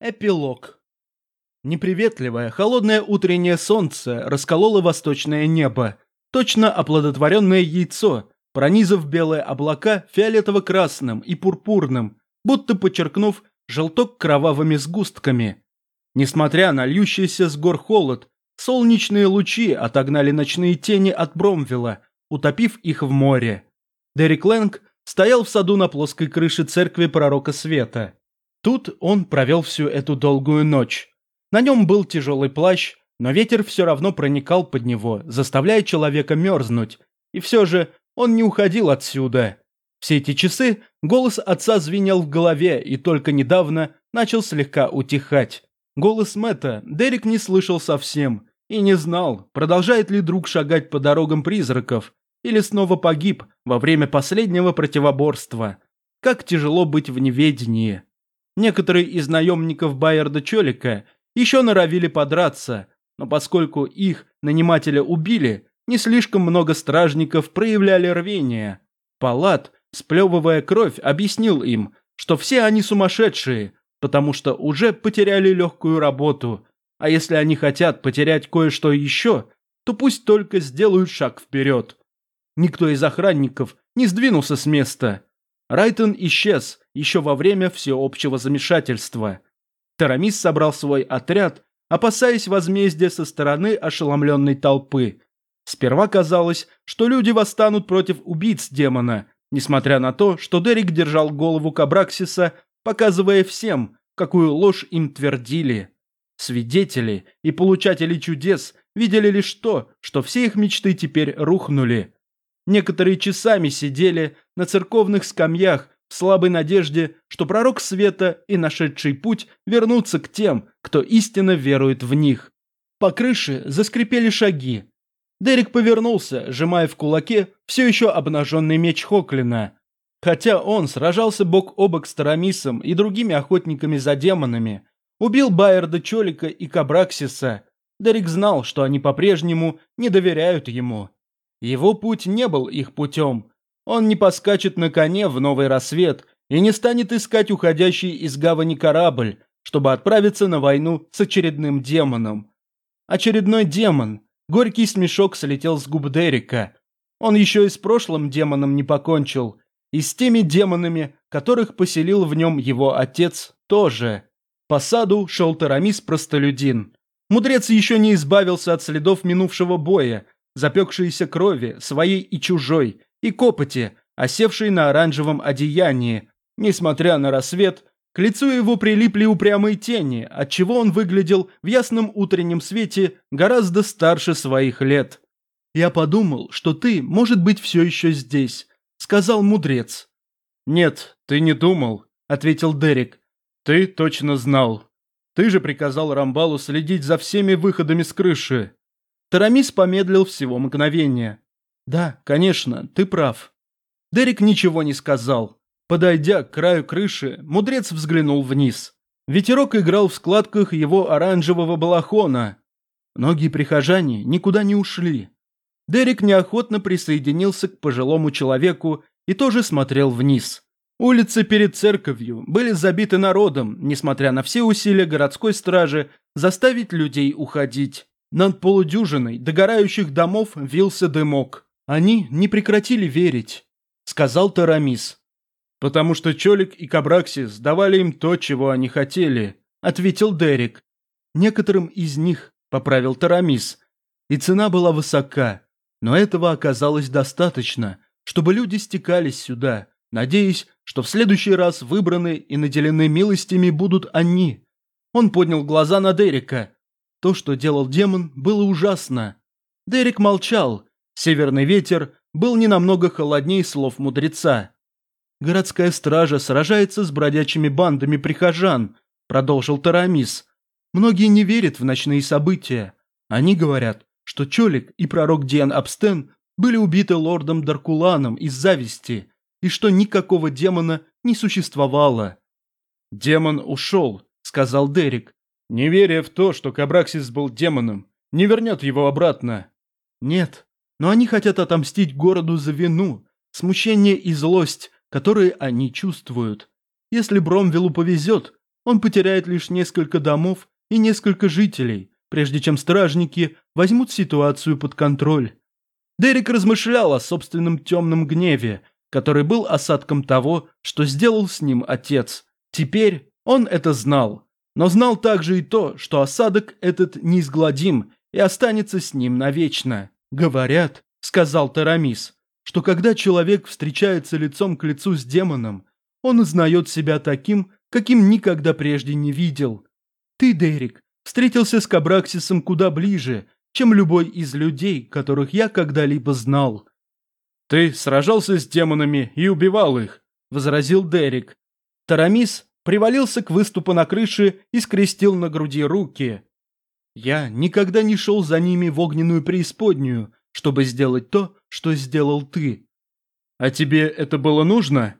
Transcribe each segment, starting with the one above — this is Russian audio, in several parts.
Эпилог. Неприветливое, холодное утреннее солнце раскололо восточное небо, точно оплодотворенное яйцо, пронизав белые облака фиолетово-красным и пурпурным, будто подчеркнув желток кровавыми сгустками. Несмотря на льющийся с гор холод, солнечные лучи отогнали ночные тени от Бромвилла, утопив их в море. Дерек Лэнг стоял в саду на плоской крыше церкви Пророка Света. Тут он провел всю эту долгую ночь. На нем был тяжелый плащ, но ветер все равно проникал под него, заставляя человека мерзнуть. И все же он не уходил отсюда. Все эти часы голос отца звенел в голове и только недавно начал слегка утихать. Голос Мэтта Дерек не слышал совсем и не знал, продолжает ли друг шагать по дорогам призраков или снова погиб во время последнего противоборства. Как тяжело быть в неведении. Некоторые из наемников Байерда Чолика еще норовили подраться, но поскольку их нанимателя убили, не слишком много стражников проявляли рвение. Палат, сплевывая кровь, объяснил им, что все они сумасшедшие, потому что уже потеряли легкую работу, а если они хотят потерять кое-что еще, то пусть только сделают шаг вперед. Никто из охранников не сдвинулся с места. Райтон исчез еще во время всеобщего замешательства. Тарамис собрал свой отряд, опасаясь возмездия со стороны ошеломленной толпы. Сперва казалось, что люди восстанут против убийц демона, несмотря на то, что Дерек держал голову Кабраксиса, показывая всем, какую ложь им твердили. Свидетели и получатели чудес видели лишь то, что все их мечты теперь рухнули. Некоторые часами сидели на церковных скамьях в слабой надежде, что пророк света и нашедший путь вернутся к тем, кто истинно верует в них. По крыше заскрипели шаги. Дерек повернулся, сжимая в кулаке все еще обнаженный меч Хоклина. Хотя он сражался бок о бок с Тарамисом и другими охотниками за демонами, убил Байерда Чолика и Кабраксиса, Дерек знал, что они по-прежнему не доверяют ему. Его путь не был их путем. Он не поскачет на коне в новый рассвет и не станет искать уходящий из гавани корабль, чтобы отправиться на войну с очередным демоном. Очередной демон. Горький смешок слетел с губ Дерека. Он еще и с прошлым демоном не покончил. И с теми демонами, которых поселил в нем его отец, тоже. По саду шел Тарамис-простолюдин. Мудрец еще не избавился от следов минувшего боя, запекшейся крови, своей и чужой, и копоти, осевшей на оранжевом одеянии. Несмотря на рассвет, к лицу его прилипли упрямые тени, отчего он выглядел в ясном утреннем свете гораздо старше своих лет. «Я подумал, что ты, может быть, все еще здесь», — сказал мудрец. «Нет, ты не думал», — ответил Дерек. «Ты точно знал. Ты же приказал Рамбалу следить за всеми выходами с крыши. Тарамис помедлил всего мгновение. «Да, конечно, ты прав». Дерек ничего не сказал. Подойдя к краю крыши, мудрец взглянул вниз. Ветерок играл в складках его оранжевого балахона. Многие прихожане никуда не ушли. Дерек неохотно присоединился к пожилому человеку и тоже смотрел вниз. Улицы перед церковью были забиты народом, несмотря на все усилия городской стражи заставить людей уходить. Над полудюжиной догорающих домов вился дымок. Они не прекратили верить, сказал Тарамис. Потому что Чолик и Кабраксис давали им то, чего они хотели, ответил Дерек. Некоторым из них, поправил Тарамис, и цена была высока, но этого оказалось достаточно, чтобы люди стекались сюда, надеясь, что в следующий раз выбраны и наделены милостями будут они. Он поднял глаза на Дерека, то, что делал демон, было ужасно. Дерек молчал. Северный ветер был не намного холоднее слов мудреца. «Городская стража сражается с бродячими бандами прихожан», – продолжил Тарамис. «Многие не верят в ночные события. Они говорят, что Чолик и пророк Диан Абстен были убиты лордом Даркуланом из зависти, и что никакого демона не существовало». «Демон ушел», – сказал Дерек. Не веря в то, что Кабраксис был демоном, не вернет его обратно. Нет, но они хотят отомстить городу за вину, смущение и злость, которые они чувствуют. Если Бромвиллу повезет, Он потеряет лишь несколько домов и несколько жителей, прежде чем стражники возьмут ситуацию под контроль. Дерек размышлял о собственном темном гневе, который был осадком того, что сделал с ним отец. Теперь он это знал, но знал также и то, что осадок этот неизгладим и останется с ним навечно. «Говорят», — сказал Тарамис, что когда человек встречается лицом к лицу с демоном, он узнает себя таким, каким никогда прежде не видел. Ты, Дерек, встретился с Кабраксисом куда ближе, чем любой из людей, которых я когда-либо знал. «Ты сражался с демонами и убивал их», — возразил Дерек. Тарамис привалился к выступу на крыше и скрестил на груди руки. «Я никогда не шел за ними в огненную преисподнюю, чтобы сделать то, что сделал ты». «А тебе это было нужно?»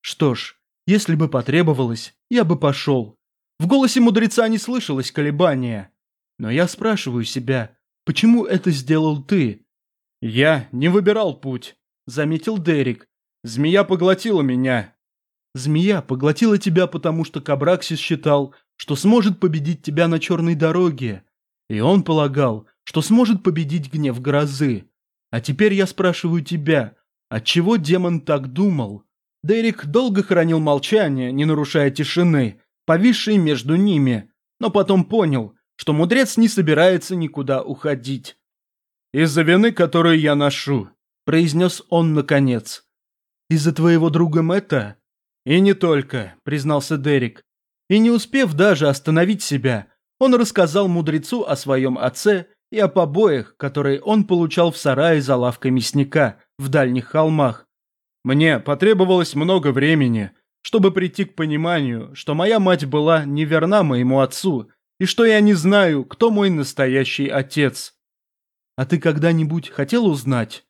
«Что ж, если бы потребовалось, я бы пошел». В голосе мудреца не слышалось колебания. Но я спрашиваю себя, почему это сделал ты? «Я не выбирал путь», — заметил Дерек. «Змея поглотила меня». «Змея поглотила тебя, потому что Кабраксис считал, что сможет победить тебя на черной дороге. И он полагал, что сможет победить гнев грозы. А теперь я спрашиваю тебя, отчего демон так думал?» Дерек долго хранил молчание, не нарушая тишины, повисшей между ними, но потом понял, что мудрец не собирается никуда уходить. «Из-за вины, которую я ношу», – произнес он наконец. «Из-за твоего друга Мэтта?» «И не только», – признался Дерек. И не успев даже остановить себя, он рассказал мудрецу о своем отце и о побоях, которые он получал в сарае за лавкой мясника в дальних холмах. «Мне потребовалось много времени, чтобы прийти к пониманию, что моя мать была неверна моему отцу и что я не знаю, кто мой настоящий отец». «А ты когда-нибудь хотел узнать?»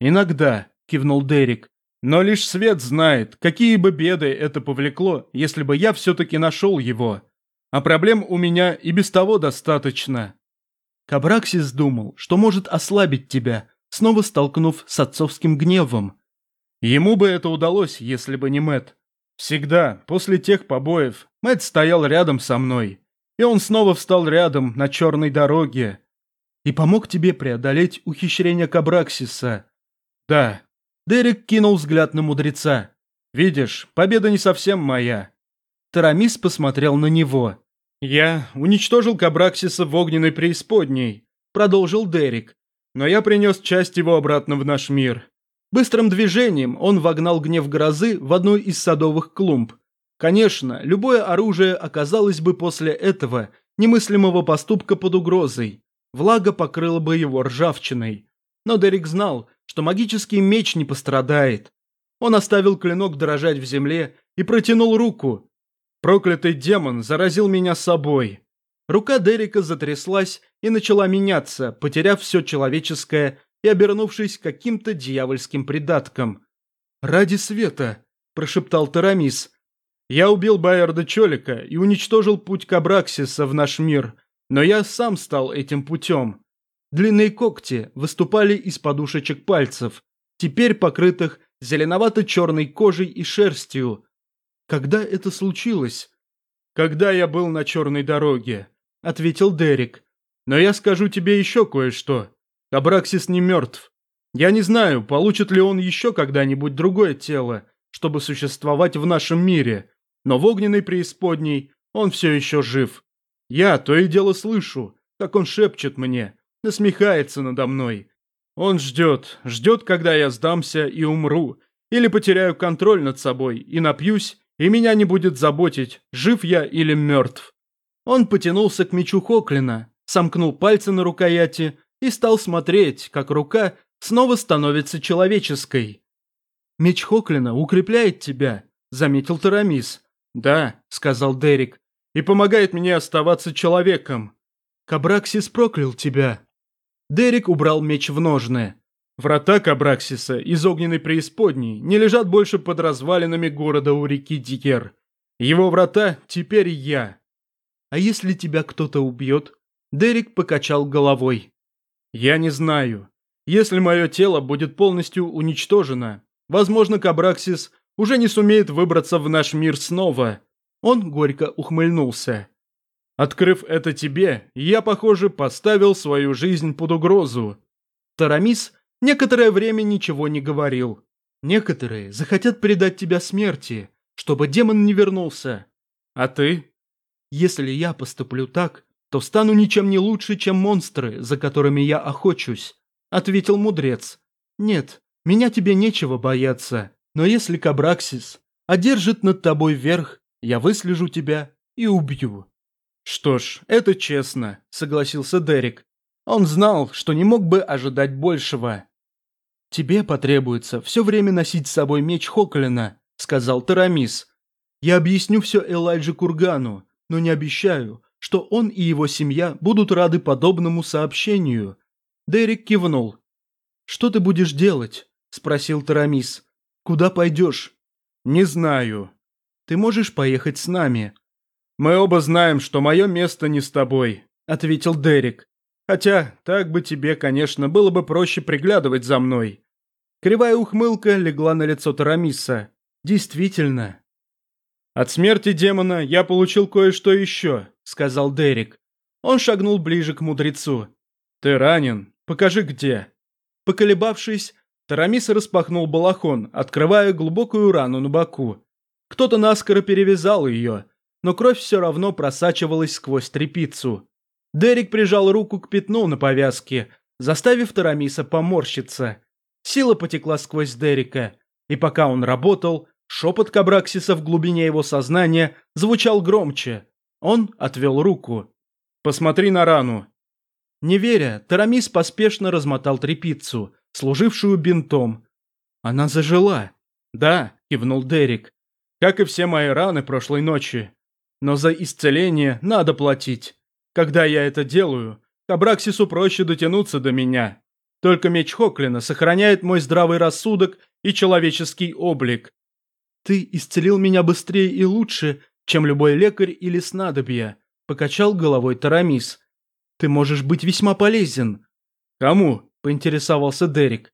«Иногда», – кивнул Дерек. «Но лишь свет знает, какие бы беды это повлекло, если бы я все-таки нашел его. А проблем у меня и без того достаточно». Кабраксис думал, что может ослабить тебя, снова столкнув с отцовским гневом. Ему бы это удалось, если бы не Мэт. Всегда, после тех побоев, Мэт стоял рядом со мной. И он снова встал рядом на черной дороге, и помог тебе преодолеть ухищрение Кабраксиса. Да. Дерек кинул взгляд на мудреца. Видишь, победа не совсем моя. Тарамис посмотрел на него. Я уничтожил Кабраксиса в огненной преисподней, продолжил Дерек. Но я принес часть его обратно в наш мир. Быстрым движением он вогнал гнев грозы в одну из садовых клумб. Конечно, любое оружие оказалось бы после этого немыслимого поступка под угрозой влага покрыла бы его ржавчиной. Но Дерек знал, что магический меч не пострадает. Он оставил клинок дрожать в земле и протянул руку. Проклятый демон заразил меня собой. Рука Дерека затряслась и начала меняться, потеряв все человеческое и обернувшись каким-то дьявольским придатком. «Ради света!» – прошептал Тарамис. «Я убил Байерда Чолика и уничтожил путь Кабраксиса в наш мир», но я сам стал этим путем. Длинные когти выступали из подушечек пальцев, теперь покрытых зеленовато-черной кожей и шерстью. Когда это случилось? Когда я был на черной дороге, ответил Дерек. Но я скажу тебе еще кое-что. Абраксис не мертв. Я не знаю, получит ли он еще когда-нибудь другое тело, чтобы существовать в нашем мире, но в огненной преисподней он все еще жив. Я то и дело слышу, как он шепчет мне, насмехается надо мной. Он ждет, ждет, когда я сдамся и умру, или потеряю контроль над собой и напьюсь, и меня не будет заботить, жив я или мертв. Он потянулся к мечу Хоклина, сомкнул пальцы на рукояти и стал смотреть, как рука снова становится человеческой. «Меч Хоклина укрепляет тебя», — заметил Тарамис. «Да», — сказал Дерек, и помогает мне оставаться человеком. Кабраксис проклял тебя. Дерек убрал меч в ножны. Врата Кабраксиса из огненной преисподней не лежат больше под развалинами города у реки Дикер. Его врата теперь я. А если тебя кто-то убьет? Дерек покачал головой. Я не знаю. Если мое тело будет полностью уничтожено, возможно, Кабраксис уже не сумеет выбраться в наш мир снова. Он горько ухмыльнулся. Открыв это тебе, я, похоже, поставил свою жизнь под угрозу. Тарамис некоторое время ничего не говорил. Некоторые захотят предать тебя смерти, чтобы демон не вернулся. А ты? Если я поступлю так, то стану ничем не лучше, чем монстры, за которыми я охочусь, ответил мудрец. Нет, меня тебе нечего бояться, но если Кабраксис одержит над тобой верх, я выслежу тебя и убью. Что ж, это честно, согласился Дерек. Он знал, что не мог бы ожидать большего. «Тебе потребуется все время носить с собой меч Хоклина», — сказал Тарамис. «Я объясню все Элайджи Кургану, но не обещаю, что он и его семья будут рады подобному сообщению». Дерек кивнул. «Что ты будешь делать?» – спросил Тарамис. «Куда пойдешь?» «Не знаю». «Ты можешь поехать с нами?» «Мы оба знаем, что мое место не с тобой», – ответил Дерек. «Хотя, так бы тебе, конечно, было бы проще приглядывать за мной». Кривая ухмылка легла на лицо Тарамиса. «Действительно». «От смерти демона я получил кое-что еще», – сказал Дерек. Он шагнул ближе к мудрецу. «Ты ранен. Покажи, где». Поколебавшись, Тарамис распахнул балахон, открывая глубокую рану на боку. Кто-то наскоро перевязал ее, но кровь все равно просачивалась сквозь трепицу. Дерек прижал руку к пятну на повязке, заставив Тарамиса поморщиться. Сила потекла сквозь Дерека, и пока он работал, шепот Кабраксиса в глубине его сознания звучал громче. Он отвел руку. «Посмотри на рану», не веря, Тарамис поспешно размотал трепицу, служившую бинтом. Она зажила. «Да», – кивнул Дерек, – «как и все мои раны прошлой ночи. Но за исцеление надо платить. Когда я это делаю, Кабраксису проще дотянуться до меня. Только меч Хоклина сохраняет мой здравый рассудок и человеческий облик. Ты исцелил меня быстрее и лучше, чем любой лекарь или снадобье», – покачал головой Тарамис. Ты можешь быть весьма полезен». «Кому?» – поинтересовался Дерек.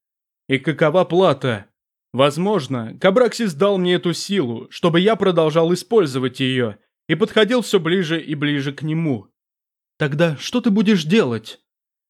«И какова плата?» «Возможно, Кабраксис дал мне эту силу, чтобы я продолжал использовать ее, и подходил все ближе и ближе к нему». «Тогда что ты будешь делать?»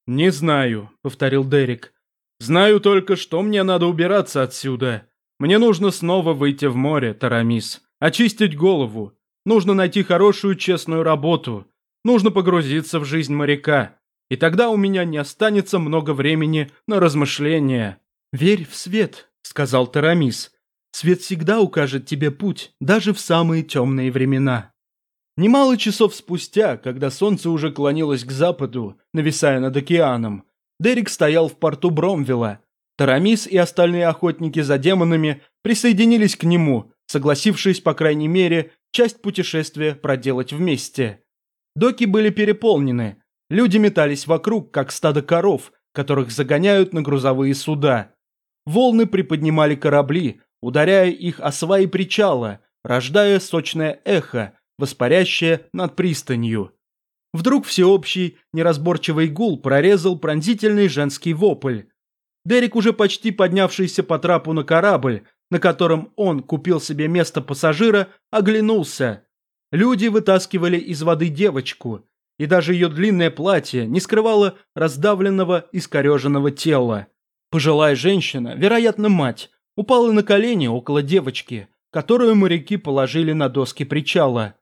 «Не знаю», — повторил Дерек. «Знаю только, что мне надо убираться отсюда. Мне нужно снова выйти в море, Тарамис, очистить голову. Нужно найти хорошую честную работу, Нужно погрузиться в жизнь моряка, и тогда у меня не останется много времени на размышления. «Верь в свет», — сказал Тарамис. «Свет всегда укажет тебе путь, даже в самые темные времена». Немало часов спустя, когда солнце уже клонилось к западу, нависая над океаном, Дерек стоял в порту Бромвилла. Тарамис и остальные охотники за демонами присоединились к нему, согласившись, по крайней мере, часть путешествия проделать вместе. Доки были переполнены. Люди метались вокруг, как стадо коров, которых загоняют на грузовые суда. Волны приподнимали корабли, ударяя их о сваи причала, рождая сочное эхо, воспарящее над пристанью. Вдруг всеобщий, неразборчивый гул прорезал пронзительный женский вопль. Дерек, уже почти поднявшийся по трапу на корабль, на котором он купил себе место пассажира, оглянулся. Люди вытаскивали из воды девочку, и даже ее длинное платье не скрывало раздавленного, искореженного тела. Пожилая женщина, вероятно мать, упала на колени около девочки, которую моряки положили на доски причала.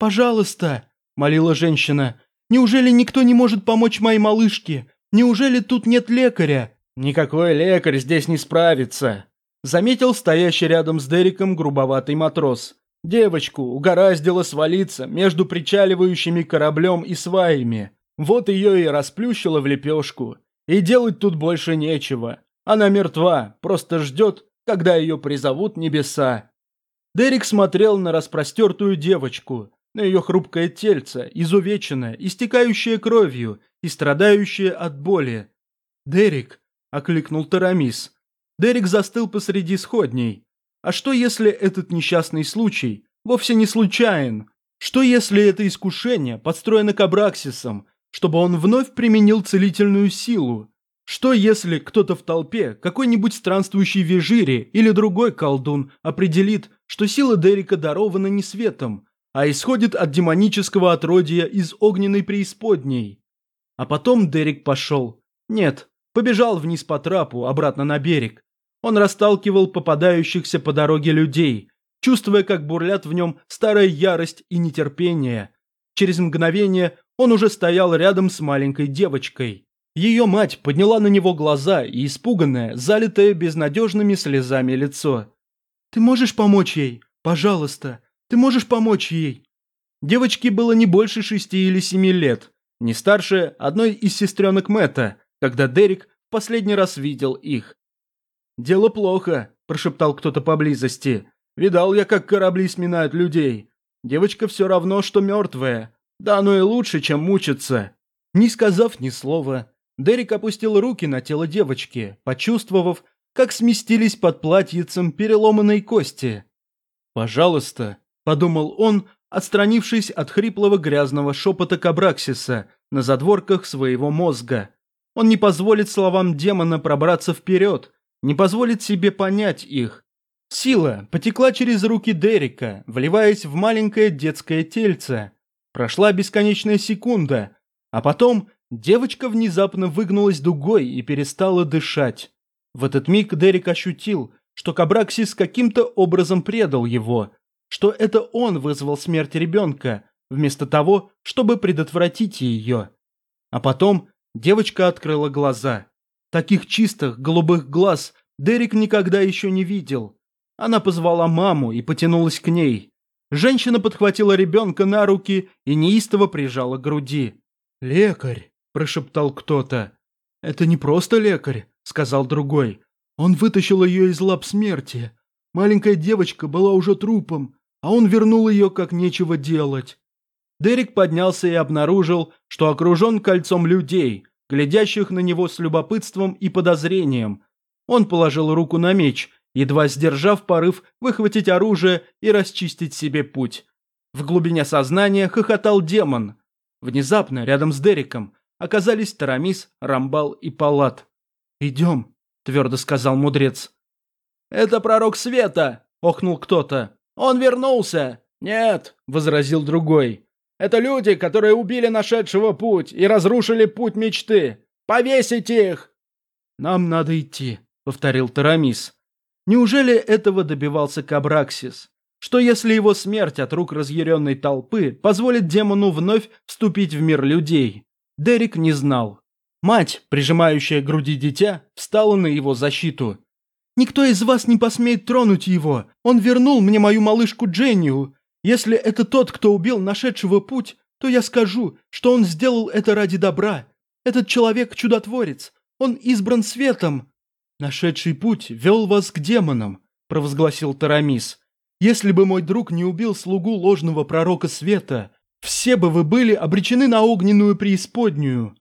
«Пожалуйста», – молила женщина, – «неужели никто не может помочь моей малышке? Неужели тут нет лекаря?» «Никакой лекарь здесь не справится», – заметил стоящий рядом с Дериком грубоватый матрос. Девочку угораздило свалиться между причаливающими кораблем и сваями. Вот ее и расплющило в лепешку. И делать тут больше нечего. Она мертва, просто ждет, когда ее призовут небеса. Дерек смотрел на распростертую девочку, на ее хрупкое тельце, изувеченное, истекающее кровью и страдающее от боли. «Дерек!» – окликнул Тарамис. Дерек застыл посреди сходней. А что если этот несчастный случай вовсе не случайен? Что если это искушение подстроено Кабраксисом, чтобы он вновь применил целительную силу? Что если кто-то в толпе, какой-нибудь странствующий вежири или другой колдун определит, что сила Дерека дарована не светом, а исходит от демонического отродья из огненной преисподней. А потом Дерек пошел. Нет, побежал вниз по трапу, обратно на берег. Он расталкивал попадающихся по дороге людей, чувствуя, как бурлят в нем старая ярость и нетерпение. Через мгновение он уже стоял рядом с маленькой девочкой. Ее мать подняла на него глаза и испуганное, залитое безнадежными слезами лицо. «Ты можешь помочь ей? Пожалуйста, ты можешь помочь ей?» Девочке было не больше шести или семи лет, не старше одной из сестренок Мэтта, когда Дерек последний раз видел их. «Дело плохо», – прошептал кто-то поблизости. «Видал я, как корабли сминают людей. Девочка все равно, что мертвая. Да оно и лучше, чем мучиться». Не сказав ни слова, Дерек опустил руки на тело девочки, почувствовав, как сместились под платьицем переломанные кости. «Пожалуйста», – подумал он, отстранившись от хриплого грязного шепота Кабраксиса на задворках своего мозга. Он не позволит словам демона пробраться вперед, не позволит себе понять их. Сила потекла через руки Дерека, вливаясь в маленькое детское тельце. Прошла бесконечная секунда, а потом девочка внезапно выгнулась дугой и перестала дышать. В этот миг Дерек ощутил, что Кабраксис каким-то образом предал его, что это он вызвал смерть ребенка, вместо того, чтобы предотвратить ее. А потом девочка открыла глаза. Таких чистых, голубых глаз Дерек никогда еще не видел. Она позвала маму и потянулась к ней. Женщина подхватила ребенка на руки и неистово прижала к груди. «Лекарь», – прошептал кто-то. «Это не просто лекарь», – сказал другой. «Он вытащил ее из лап смерти. Маленькая девочка была уже трупом, а он вернул ее, как нечего делать». Дерек поднялся и обнаружил, что окружен кольцом людей, глядящих на него с любопытством и подозрением. Он положил руку на меч, едва сдержав порыв выхватить оружие и расчистить себе путь. В глубине сознания хохотал демон. Внезапно, рядом с Дереком, оказались Тарамис, Рамбал и Палат. «Идем», – твердо сказал мудрец. «Это пророк света!» – охнул кто-то. «Он вернулся!» «Нет», – возразил другой. Это люди, которые убили нашедшего путь и разрушили путь мечты. Повесите их!» «Нам надо идти», — повторил Тарамис. «Неужели этого добивался Кабраксис? Что если его смерть от рук разъяренной толпы позволит демону вновь вступить в мир людей?» Дерек не знал. Мать, прижимающая к груди дитя, встала на его защиту. «Никто из вас не посмеет тронуть его. Он вернул мне мою малышку Дженнию. Если это тот, кто убил нашедшего путь, то я скажу, что он сделал это ради добра. Этот человек – чудотворец. Он избран светом. Нашедший путь вел вас к демонам, провозгласил Тарамис. Если бы мой друг не убил слугу ложного пророка света, все бы вы были обречены на огненную преисподнюю.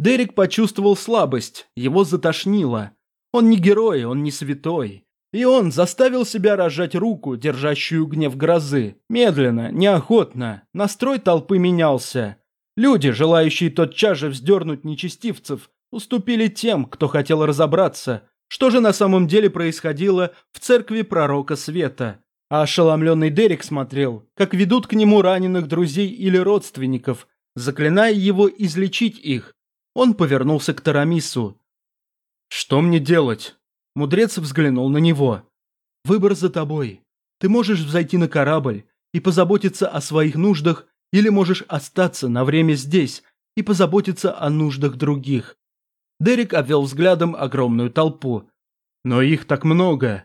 Дерек почувствовал слабость, его затошнило. Он не герой, он не святой. И он заставил себя разжать руку, держащую гнев грозы. Медленно, неохотно. Настрой толпы менялся. Люди, желающие тотчас же вздернуть нечестивцев, уступили тем, кто хотел разобраться, что же на самом деле происходило в церкви пророка света. А ошеломленный Дерек смотрел, как ведут к нему раненых друзей или родственников, заклиная его излечить их. Он повернулся к Тарамису. «Что мне делать?» Мудрец взглянул на него. «Выбор за тобой. Ты можешь взойти на корабль и позаботиться о своих нуждах, или можешь остаться на время здесь и позаботиться о нуждах других». Дерек обвел взглядом огромную толпу. «Но их так много».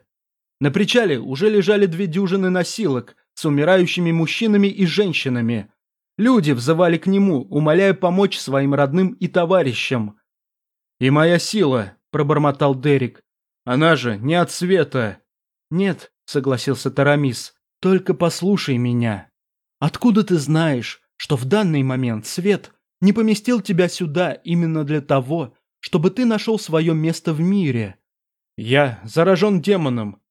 На причале уже лежали две дюжины носилок с умирающими мужчинами и женщинами. Люди взывали к нему, умоляя помочь своим родным и товарищам. «И моя сила», – пробормотал Дерек. Она же не от света. Нет, согласился Тарамис. Только послушай меня. Откуда ты знаешь, что в данный момент свет не поместил тебя сюда именно для того, чтобы ты нашел свое место в мире? Я заражен демоном.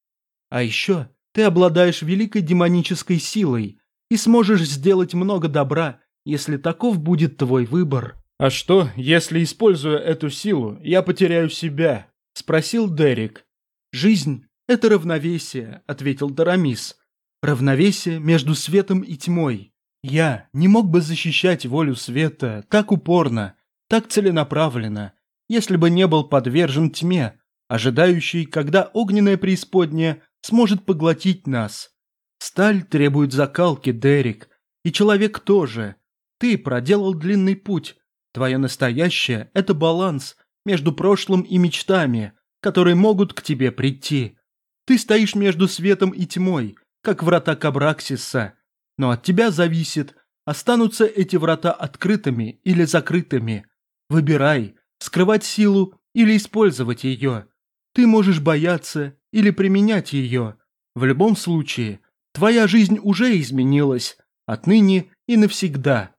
А еще ты обладаешь великой демонической силой и сможешь сделать много добра, если таков будет твой выбор. А что, если, используя эту силу, я потеряю себя? – спросил Дерек. «Жизнь – это равновесие», – ответил Тарамис. равновесие между светом и тьмой. Я не мог бы защищать волю света так упорно, так целенаправленно, если бы не был подвержен тьме, ожидающей, когда огненная преисподняя сможет поглотить нас. Сталь требует закалки, Дерек, и человек тоже. Ты проделал длинный путь. Твое настоящее – это баланс между прошлым и мечтами, которые могут к тебе прийти. Ты стоишь между светом и тьмой, как врата Кабраксиса, но от тебя зависит, останутся эти врата открытыми или закрытыми. Выбирай, скрывать силу или использовать ее. Ты можешь бояться или применять ее. В любом случае, твоя жизнь уже изменилась, отныне и навсегда.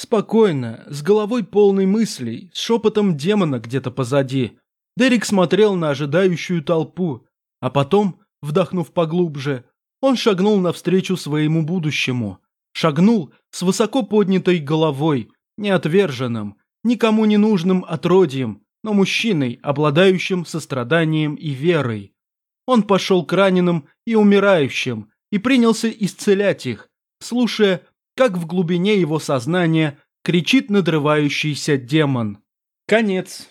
Спокойно, с головой полной мыслей, с шепотом демона где-то позади. Дерек смотрел на ожидающую толпу, а потом, вдохнув поглубже, он шагнул навстречу своему будущему. Шагнул с высоко поднятой головой, неотверженным, никому не нужным отродьем, но мужчиной, обладающим состраданием и верой. Он пошел к раненым и умирающим и принялся исцелять их, слушая, как в глубине его сознания кричит надрывающийся демон. Конец.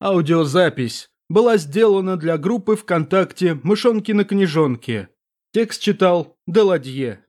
Аудиозапись была сделана для группы ВКонтакте «Мышонки на книжонке». Текст читал Деладье.